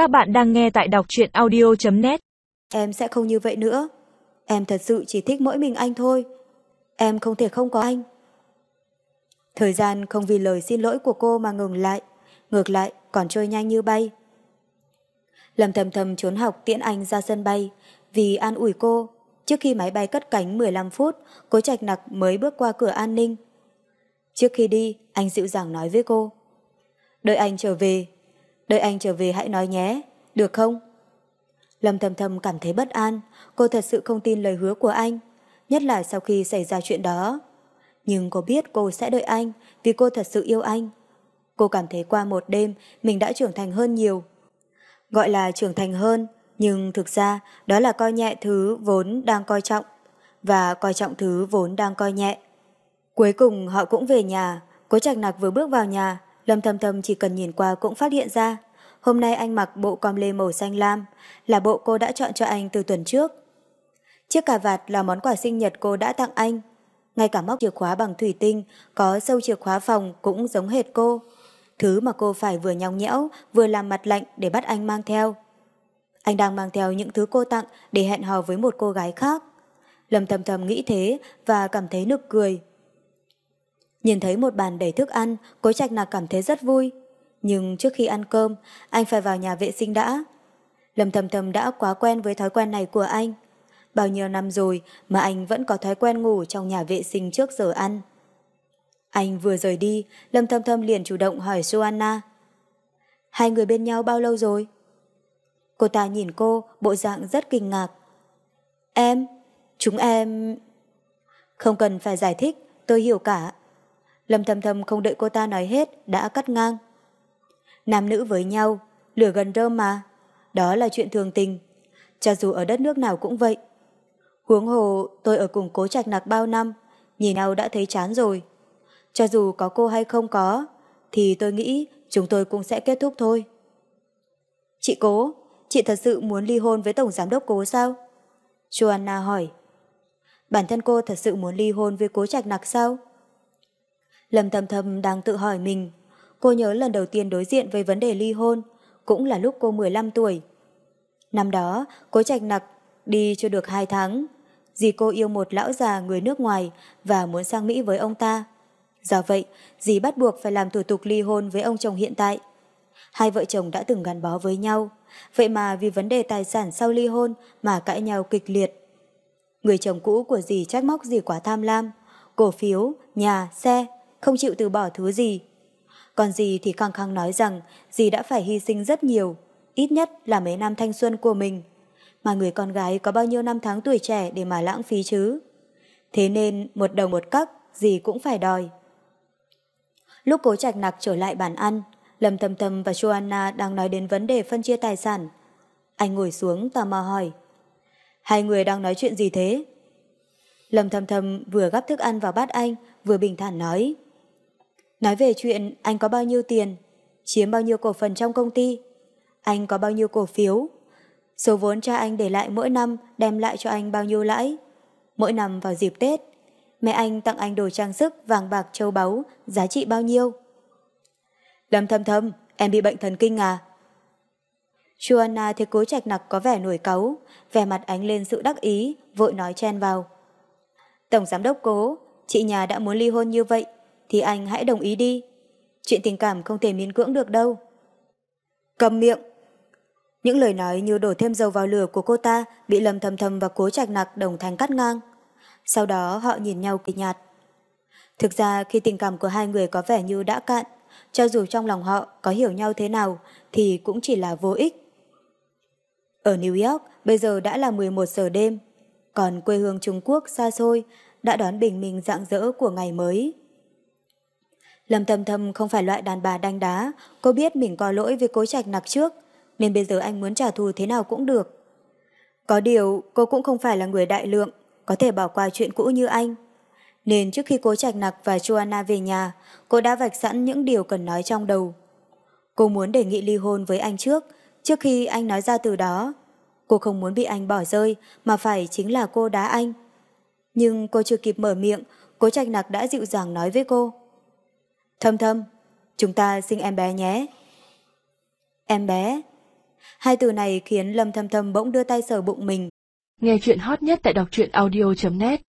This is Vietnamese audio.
Các bạn đang nghe tại đọc truyện audio.net Em sẽ không như vậy nữa. Em thật sự chỉ thích mỗi mình anh thôi. Em không thể không có anh. Thời gian không vì lời xin lỗi của cô mà ngừng lại. Ngược lại còn trôi nhanh như bay. Lâm thầm thầm trốn học tiễn anh ra sân bay vì an ủi cô. Trước khi máy bay cất cánh 15 phút, cố trạch nặc mới bước qua cửa an ninh. Trước khi đi, anh dịu dàng nói với cô. Đợi anh trở về. Đợi anh trở về hãy nói nhé. Được không? Lâm thầm thầm cảm thấy bất an. Cô thật sự không tin lời hứa của anh. Nhất là sau khi xảy ra chuyện đó. Nhưng cô biết cô sẽ đợi anh vì cô thật sự yêu anh. Cô cảm thấy qua một đêm mình đã trưởng thành hơn nhiều. Gọi là trưởng thành hơn, nhưng thực ra đó là coi nhẹ thứ vốn đang coi trọng và coi trọng thứ vốn đang coi nhẹ. Cuối cùng họ cũng về nhà, cố trạch nặc vừa bước vào nhà, Lâm Thầm Thầm chỉ cần nhìn qua cũng phát hiện ra. Hôm nay anh mặc bộ com lê màu xanh lam, là bộ cô đã chọn cho anh từ tuần trước. Chiếc cà vạt là món quà sinh nhật cô đã tặng anh. Ngay cả móc chìa khóa bằng thủy tinh, có sâu chìa khóa phòng cũng giống hệt cô. Thứ mà cô phải vừa nhong nhẽo, vừa làm mặt lạnh để bắt anh mang theo. Anh đang mang theo những thứ cô tặng để hẹn hò với một cô gái khác. Lâm thầm thầm nghĩ thế và cảm thấy nực cười. Nhìn thấy một bàn đầy thức ăn, cố trạch nạc cảm thấy rất vui. Nhưng trước khi ăn cơm, anh phải vào nhà vệ sinh đã. Lâm thầm thầm đã quá quen với thói quen này của anh. Bao nhiêu năm rồi mà anh vẫn có thói quen ngủ trong nhà vệ sinh trước giờ ăn. Anh vừa rời đi, Lâm Thâm Thâm liền chủ động hỏi Joanna. Hai người bên nhau bao lâu rồi? Cô ta nhìn cô, bộ dạng rất kinh ngạc. Em, chúng em... Không cần phải giải thích, tôi hiểu cả. Lâm Thâm Thâm không đợi cô ta nói hết, đã cắt ngang. Nam nữ với nhau, lửa gần rơm mà. Đó là chuyện thường tình. Cho dù ở đất nước nào cũng vậy. Huống hồ, tôi ở cùng cố trạch nạc bao năm, nhìn nhau đã thấy chán rồi. Cho dù có cô hay không có, thì tôi nghĩ chúng tôi cũng sẽ kết thúc thôi. Chị cố, chị thật sự muốn ly hôn với Tổng Giám đốc cố sao? Joanna hỏi. Bản thân cô thật sự muốn ly hôn với cố trạch nặc sao? Lâm thầm thầm đang tự hỏi mình. Cô nhớ lần đầu tiên đối diện với vấn đề ly hôn, cũng là lúc cô 15 tuổi. Năm đó, cố trạch nặc đi chưa được 2 tháng. Dì cô yêu một lão già người nước ngoài và muốn sang Mỹ với ông ta. Do vậy, dì bắt buộc phải làm thủ tục ly hôn với ông chồng hiện tại. Hai vợ chồng đã từng gắn bó với nhau, vậy mà vì vấn đề tài sản sau ly hôn mà cãi nhau kịch liệt. Người chồng cũ của dì trách móc dì quá tham lam, cổ phiếu, nhà, xe, không chịu từ bỏ thứ gì. Còn dì thì khăng khăng nói rằng dì đã phải hy sinh rất nhiều, ít nhất là mấy năm thanh xuân của mình. Mà người con gái có bao nhiêu năm tháng tuổi trẻ để mà lãng phí chứ? Thế nên một đồng một cắc, dì cũng phải đòi. Lúc cố trạch nặc trở lại bàn ăn, Lâm Thầm Thầm và Joanna đang nói đến vấn đề phân chia tài sản. Anh ngồi xuống tò mò hỏi. Hai người đang nói chuyện gì thế? Lâm Thầm Thầm vừa gắp thức ăn vào bát anh, vừa bình thản nói. Nói về chuyện anh có bao nhiêu tiền, chiếm bao nhiêu cổ phần trong công ty, anh có bao nhiêu cổ phiếu, số vốn cha anh để lại mỗi năm đem lại cho anh bao nhiêu lãi. Mỗi năm vào dịp Tết, mẹ anh tặng anh đồ trang sức vàng bạc châu báu, giá trị bao nhiêu? Lâm thâm thâm, em bị bệnh thần kinh à? Chu Anna thấy cố trạch nặc có vẻ nổi cáu, vẻ mặt ánh lên sự đắc ý, vội nói chen vào. Tổng giám đốc cố, chị nhà đã muốn ly hôn như vậy, thì anh hãy đồng ý đi. Chuyện tình cảm không thể miễn cưỡng được đâu. Cầm miệng! Những lời nói như đổ thêm dầu vào lửa của cô ta bị lầm thầm thầm và cố trạch nặc đồng thanh cắt ngang. Sau đó họ nhìn nhau kỳ nhạt. Thực ra khi tình cảm của hai người có vẻ như đã cạn, cho dù trong lòng họ có hiểu nhau thế nào thì cũng chỉ là vô ích. Ở New York bây giờ đã là 11 giờ đêm, còn quê hương Trung Quốc xa xôi đã đón bình minh rạng rỡ của ngày mới. Lâm Thầm Thầm không phải loại đàn bà đanh đá, cô biết mình có lỗi với cố trạch nặc trước, nên bây giờ anh muốn trả thù thế nào cũng được. Có điều, cô cũng không phải là người đại lượng, có thể bỏ qua chuyện cũ như anh. Nên trước khi cố trạch nặc và Joanna về nhà, cô đã vạch sẵn những điều cần nói trong đầu. Cô muốn đề nghị ly hôn với anh trước, trước khi anh nói ra từ đó. Cô không muốn bị anh bỏ rơi, mà phải chính là cô đá anh. Nhưng cô chưa kịp mở miệng, cố trạch nặc đã dịu dàng nói với cô. Thâm thâm, chúng ta sinh em bé nhé. Em bé. Hai từ này khiến Lâm Thâm Thâm bỗng đưa tay sờ bụng mình. Nghe chuyện hot nhất tại đọc truyện audio.net